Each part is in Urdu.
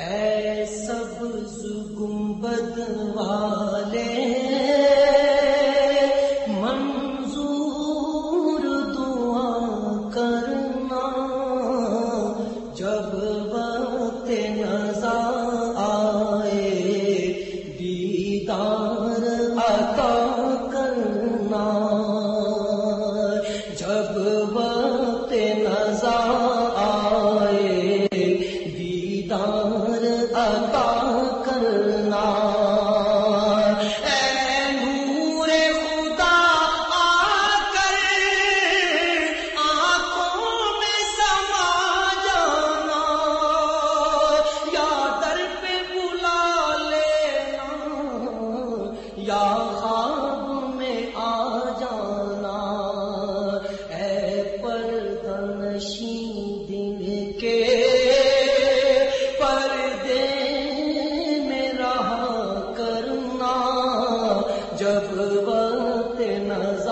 اے سبز گنبد والے یا خواب میں آ جانا، اے پردنشی دن کے پردے میں رہا کرنا، جب وقت نظر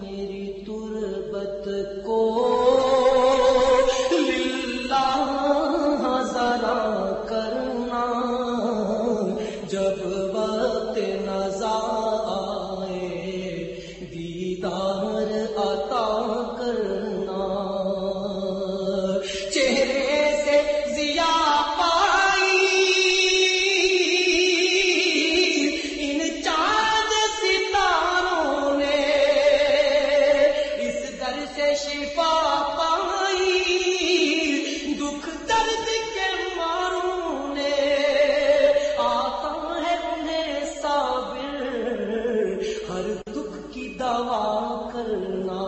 میری تربت کو شفا پائی، دکھ درد کے ماروں نے آتا ہے انہیں صابر، ہر دکھ کی دوا کرنا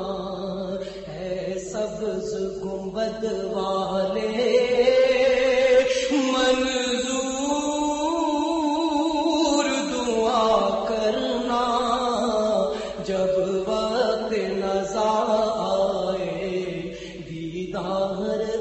ہے سبز گنبد والے۔ کی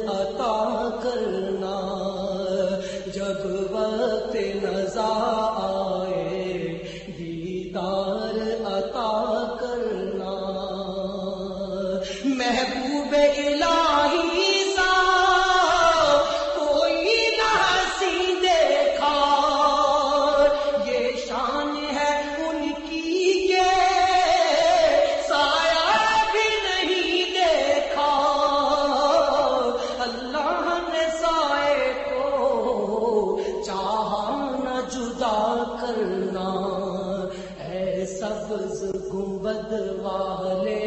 سبز گنبد والے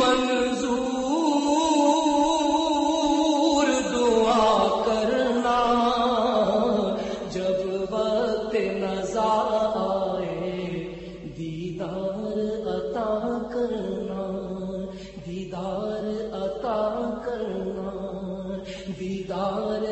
منظور دعا کرنا جب وقت نظار آئے دیدار عطا کرنا، دیدار عطا کرنا، دیدار